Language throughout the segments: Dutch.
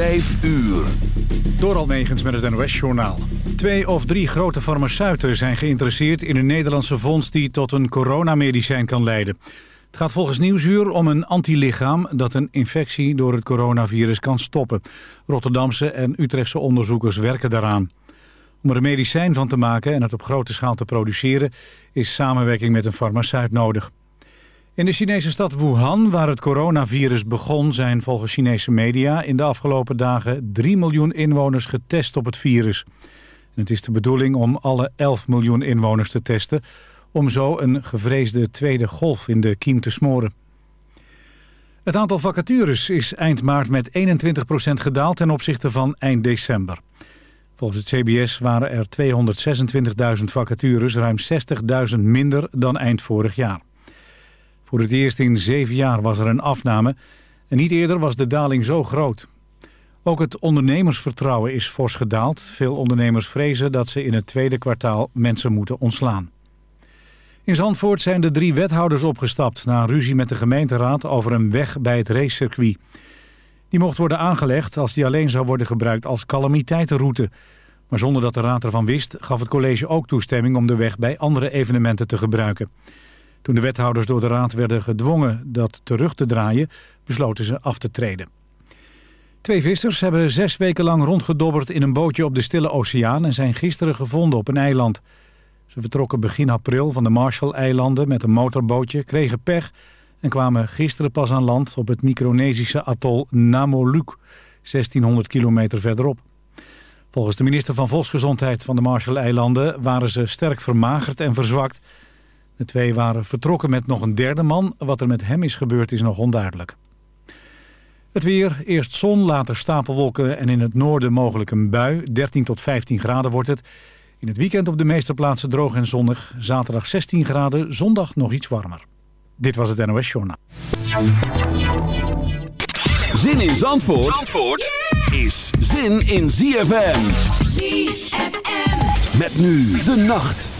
5 uur. Door Almegens met het NOS-journaal. Twee of drie grote farmaceuten zijn geïnteresseerd in een Nederlandse fonds... die tot een coronamedicijn kan leiden. Het gaat volgens Nieuwsuur om een antilichaam... dat een infectie door het coronavirus kan stoppen. Rotterdamse en Utrechtse onderzoekers werken daaraan. Om er een medicijn van te maken en het op grote schaal te produceren... is samenwerking met een farmaceut nodig. In de Chinese stad Wuhan, waar het coronavirus begon... zijn volgens Chinese media in de afgelopen dagen 3 miljoen inwoners getest op het virus. Het is de bedoeling om alle 11 miljoen inwoners te testen... om zo een gevreesde tweede golf in de kiem te smoren. Het aantal vacatures is eind maart met 21% gedaald ten opzichte van eind december. Volgens het CBS waren er 226.000 vacatures, ruim 60.000 minder dan eind vorig jaar. Voor het eerst in zeven jaar was er een afname en niet eerder was de daling zo groot. Ook het ondernemersvertrouwen is fors gedaald. Veel ondernemers vrezen dat ze in het tweede kwartaal mensen moeten ontslaan. In Zandvoort zijn de drie wethouders opgestapt... na een ruzie met de gemeenteraad over een weg bij het racecircuit. Die mocht worden aangelegd als die alleen zou worden gebruikt als calamiteitenroute. Maar zonder dat de raad ervan wist... gaf het college ook toestemming om de weg bij andere evenementen te gebruiken. Toen de wethouders door de raad werden gedwongen dat terug te draaien, besloten ze af te treden. Twee vissers hebben zes weken lang rondgedobberd in een bootje op de Stille Oceaan en zijn gisteren gevonden op een eiland. Ze vertrokken begin april van de Marshall-eilanden met een motorbootje, kregen pech en kwamen gisteren pas aan land op het Micronesische atol Namoluk, 1600 kilometer verderop. Volgens de minister van Volksgezondheid van de Marshall-eilanden waren ze sterk vermagerd en verzwakt de twee waren vertrokken met nog een derde man. Wat er met hem is gebeurd is nog onduidelijk. Het weer, eerst zon, later stapelwolken en in het noorden mogelijk een bui. 13 tot 15 graden wordt het. In het weekend op de meeste plaatsen droog en zonnig. Zaterdag 16 graden, zondag nog iets warmer. Dit was het NOS Journaal. Zin in Zandvoort, Zandvoort is zin in ZFM. ZFM. Met nu de nacht.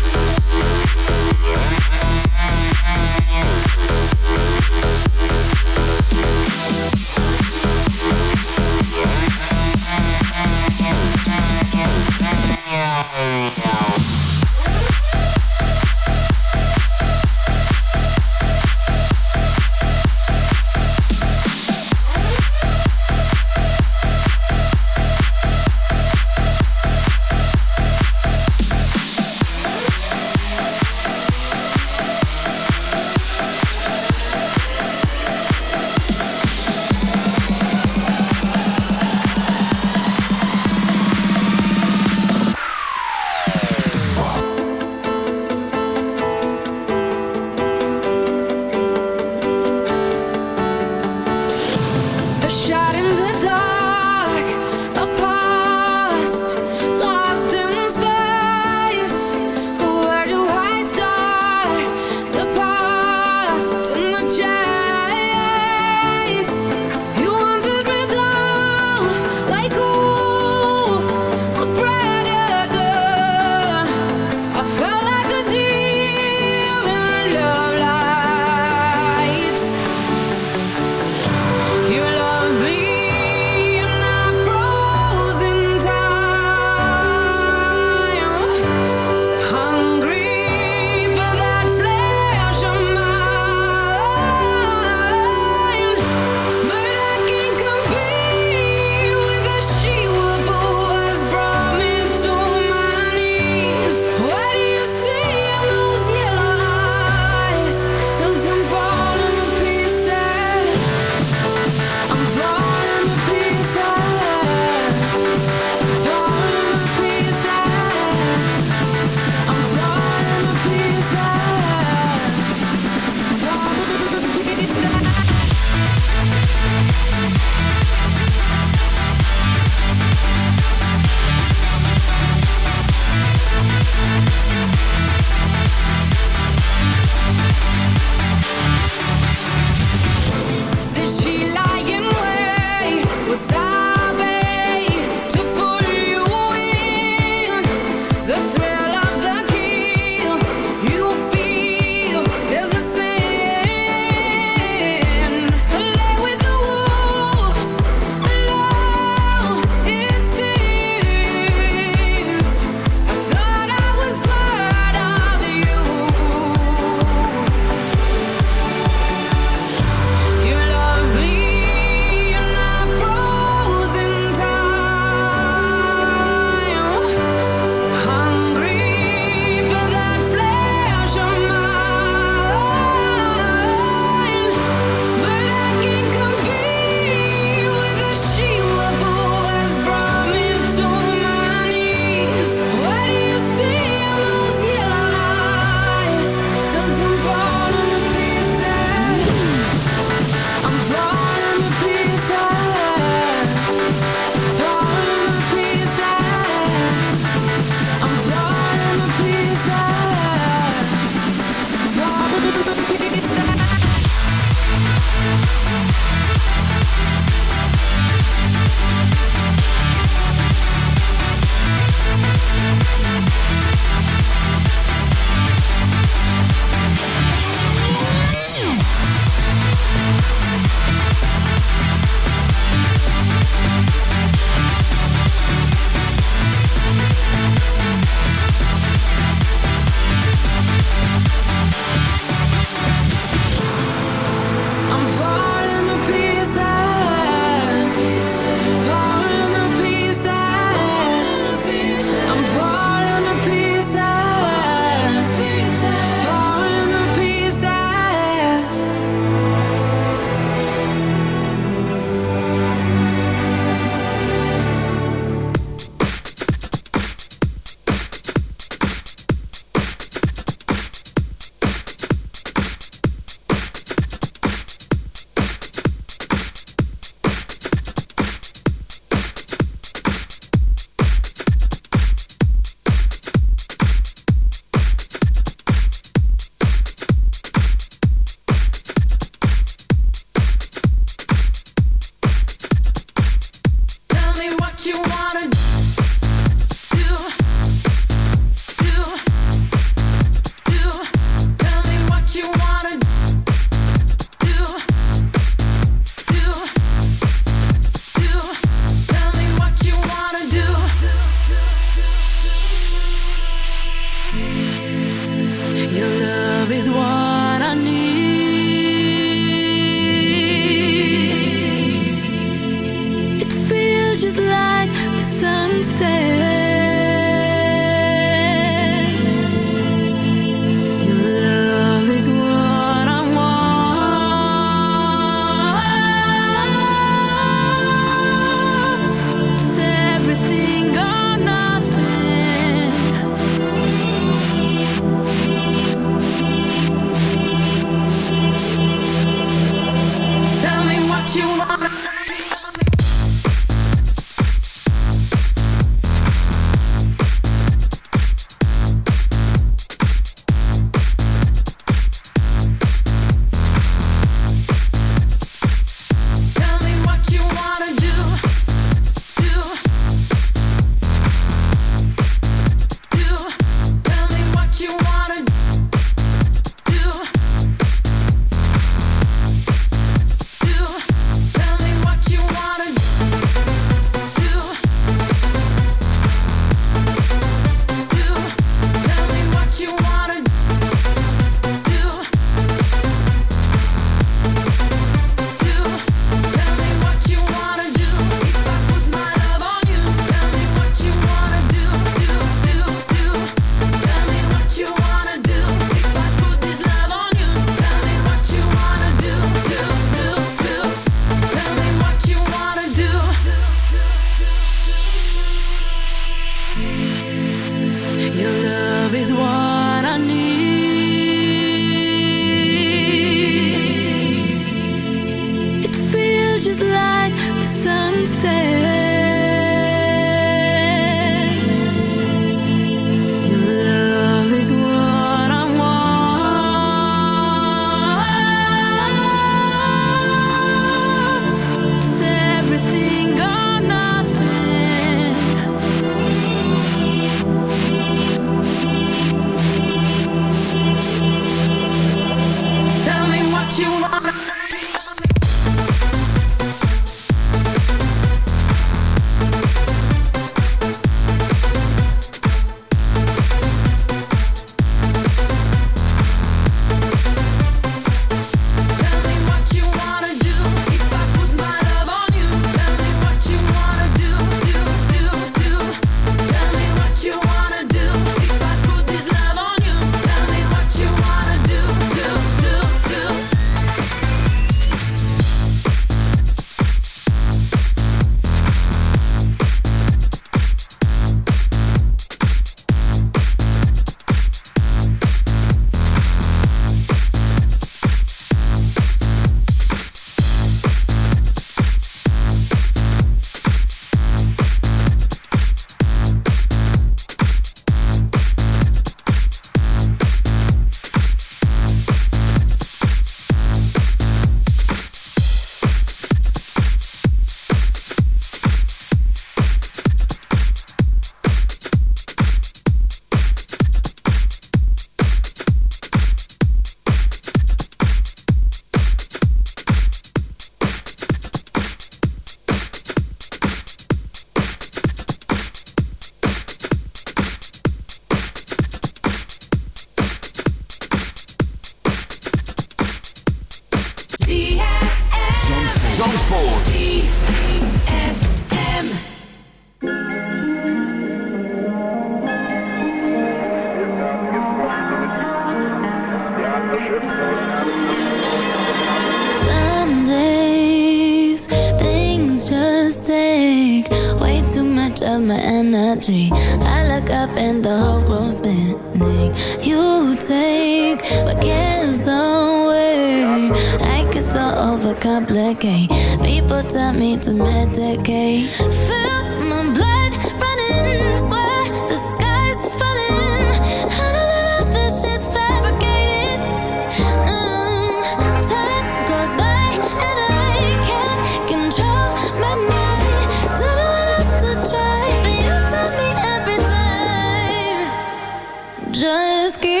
Just keep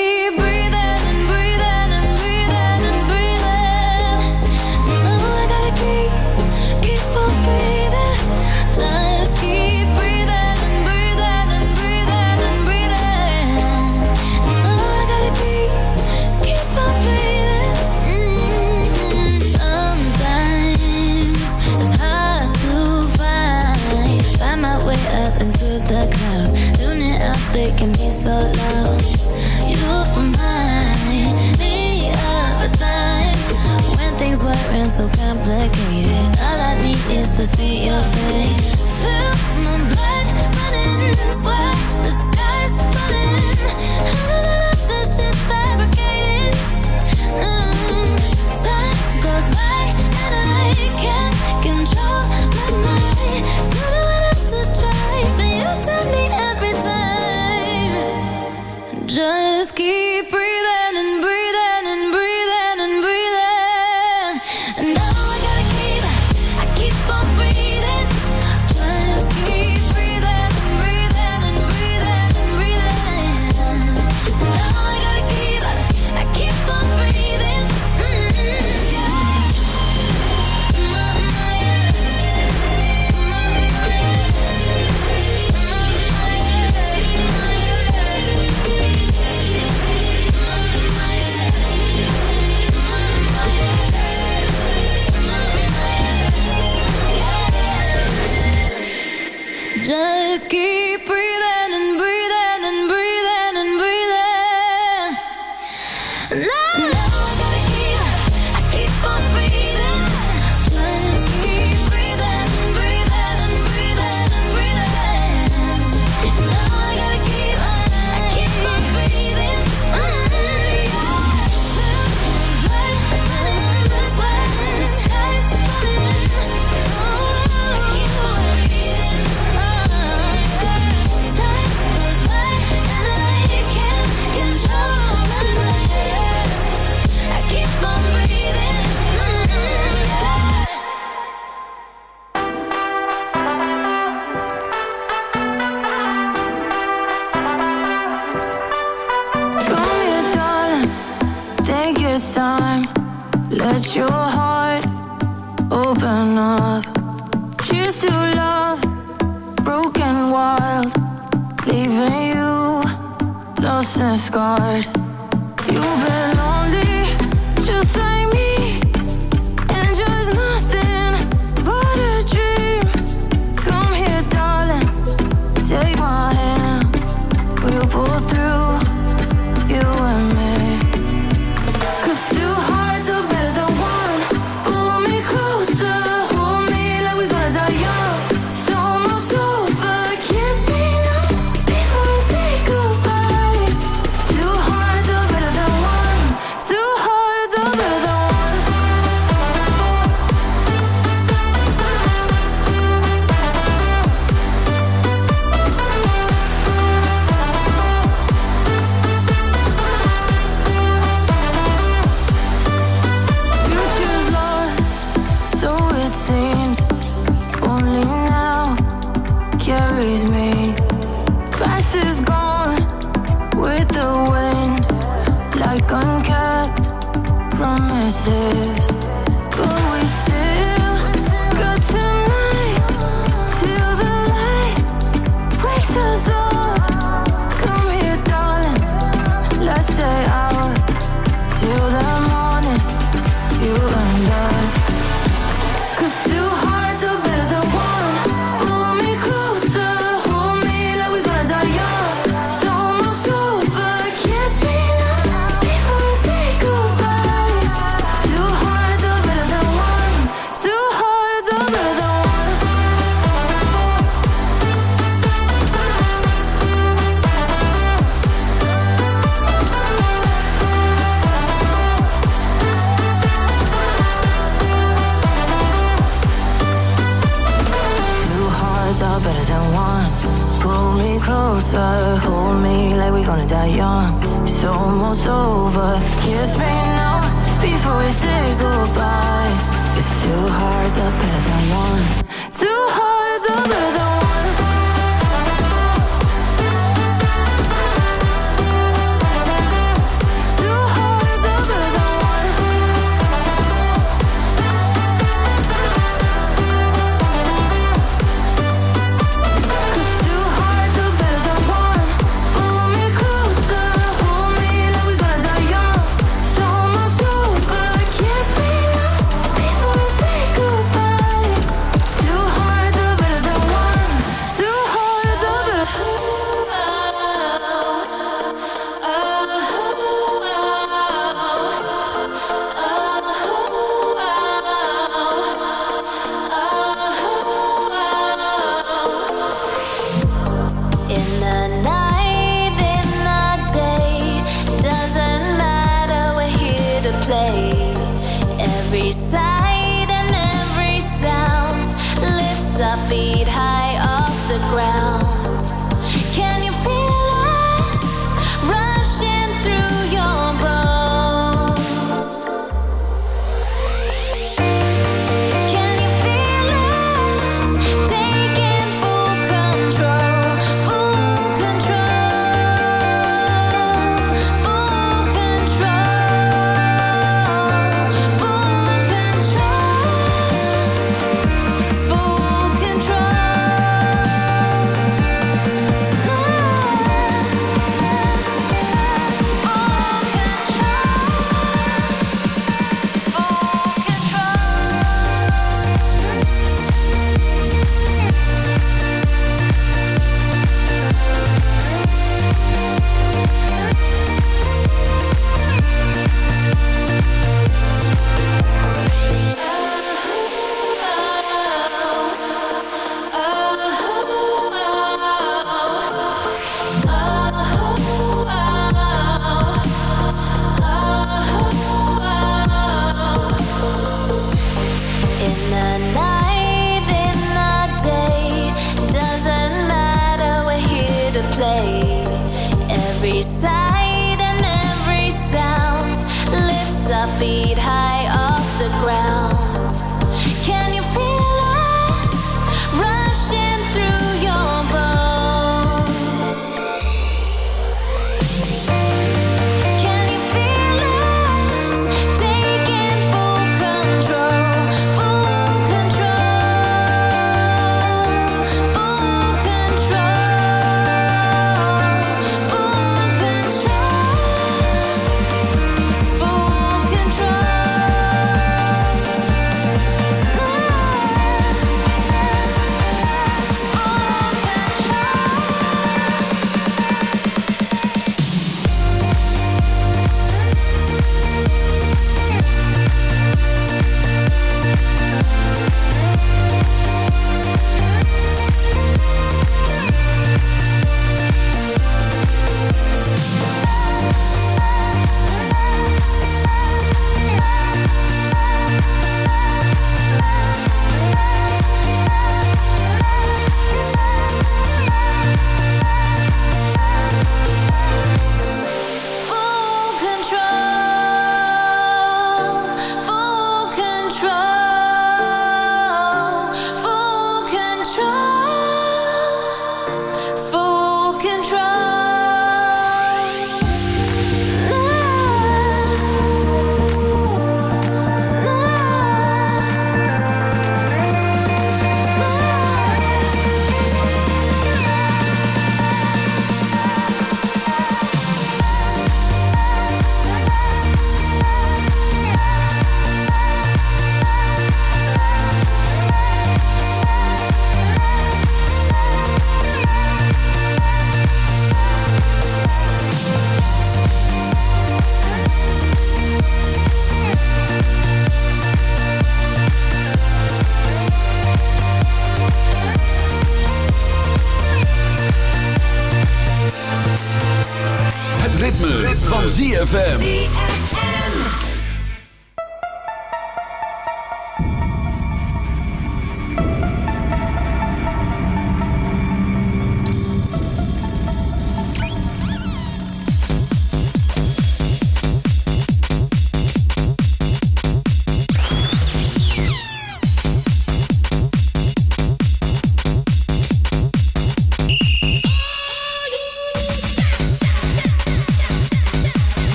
ZFM.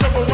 There's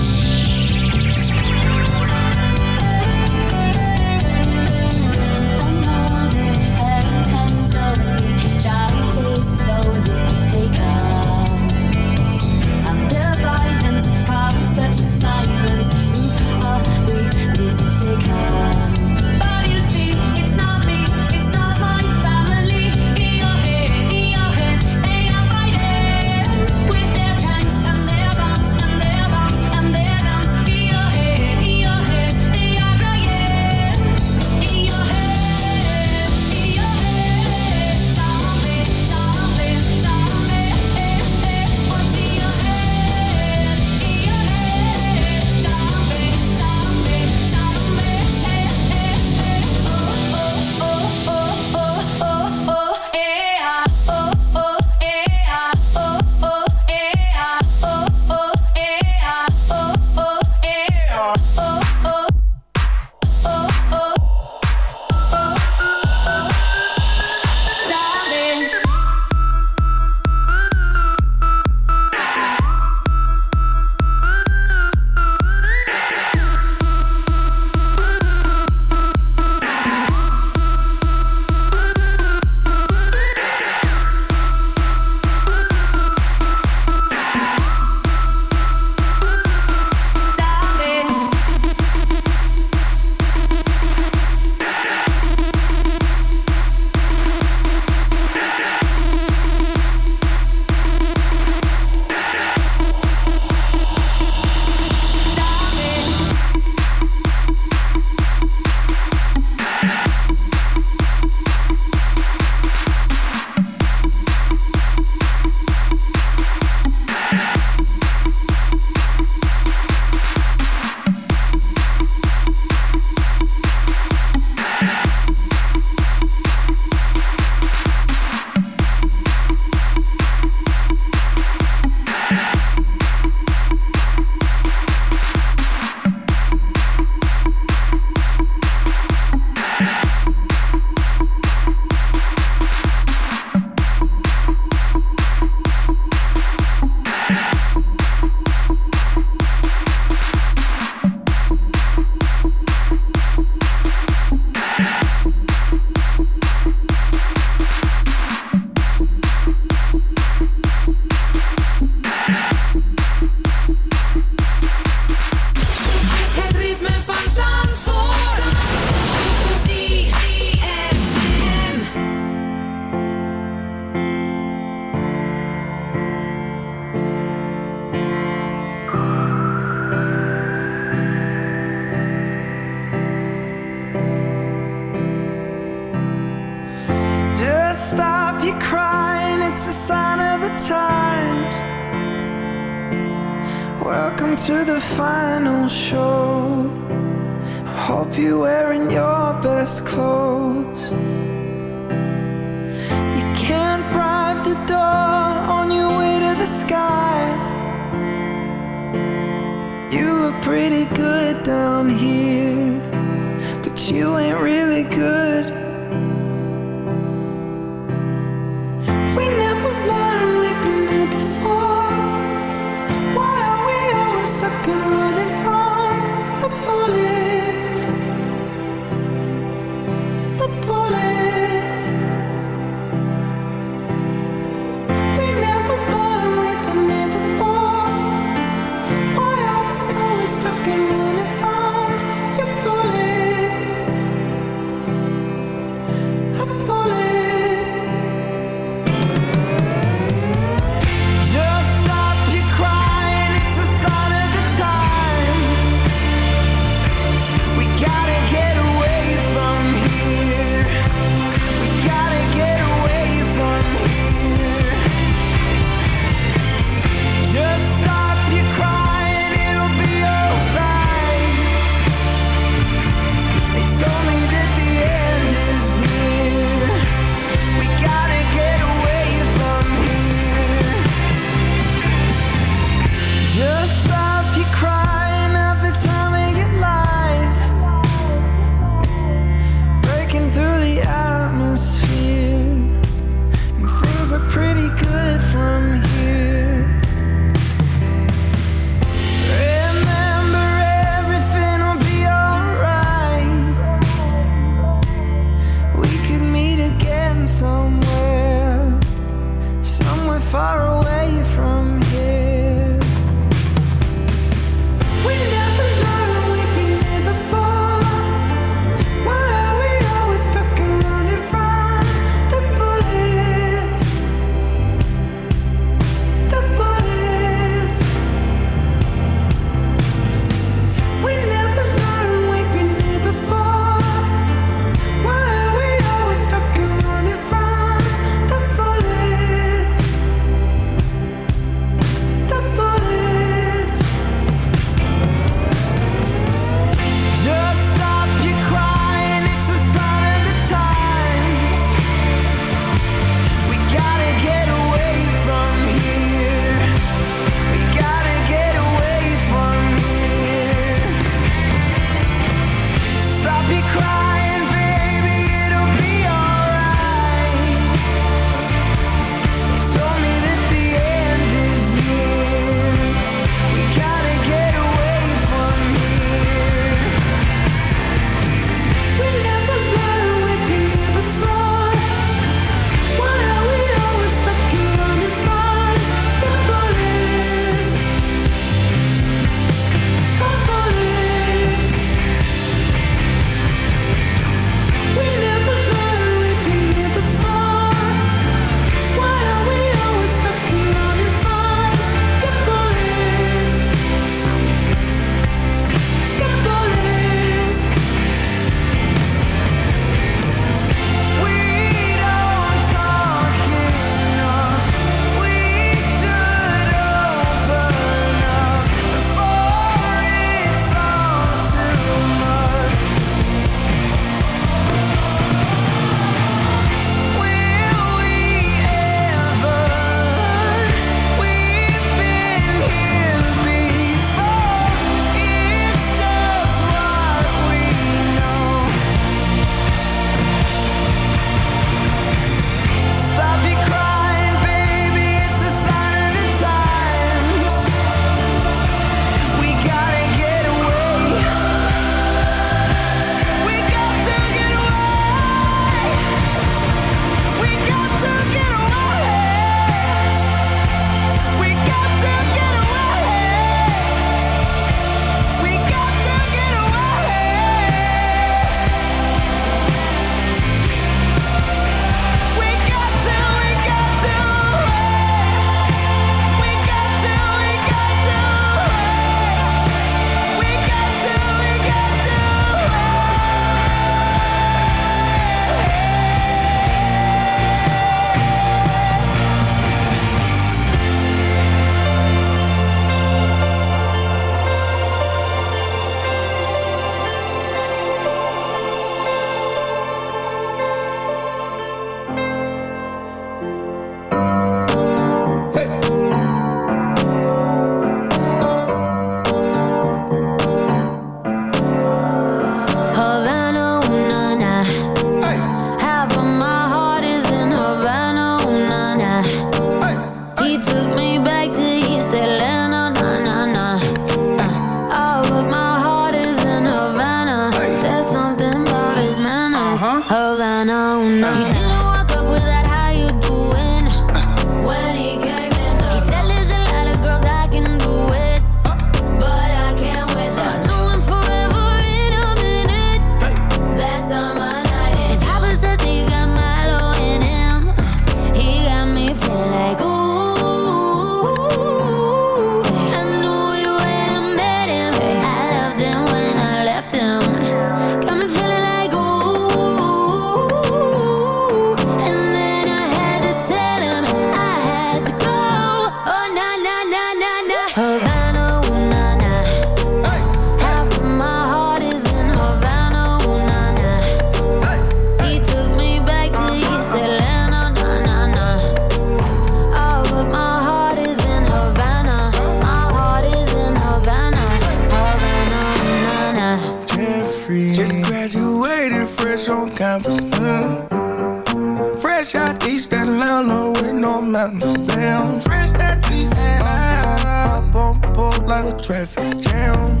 Mm. Fresh out East Atlanta with no mountains, damn. Fresh out East Atlanta, up like a traffic jam.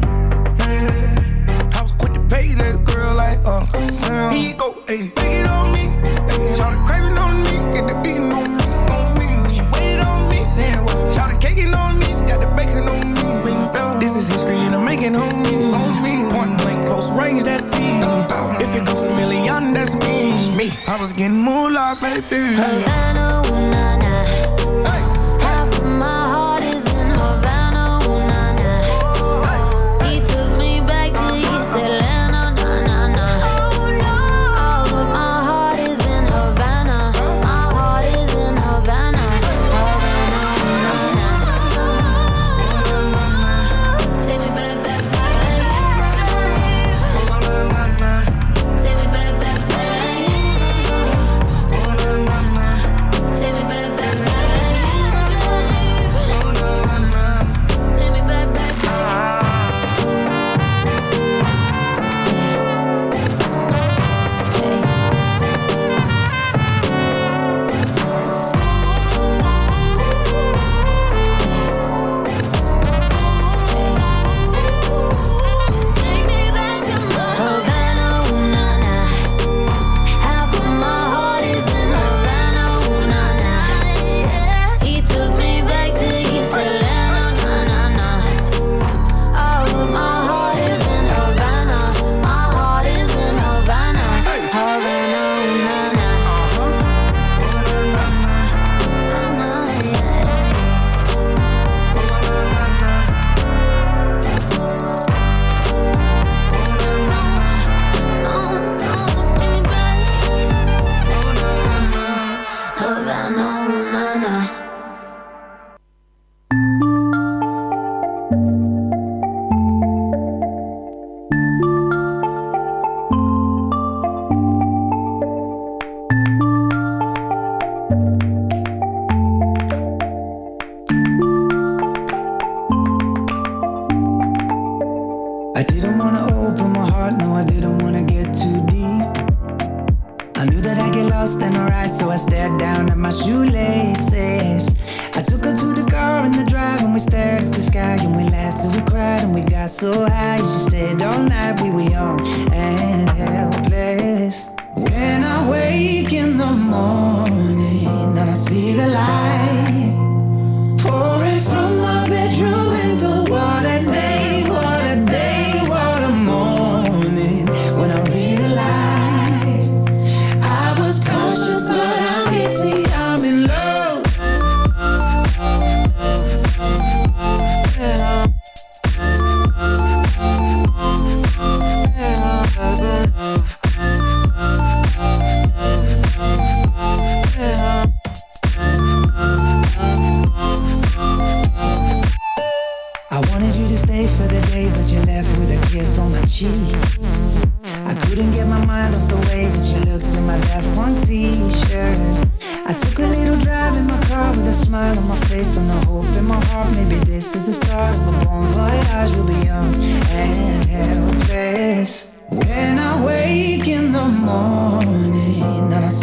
I was quick to pay that girl like Uncle Sam. He go, hey, take it on me. Ayy, try to on me, get the beating on me, on me. She waited on me, on me, got the bacon on me. This is history and I'm making homie that. If it goes a million, that's me. I was getting moolah, baby. Havana, ooh, nah, nah.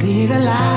see the light.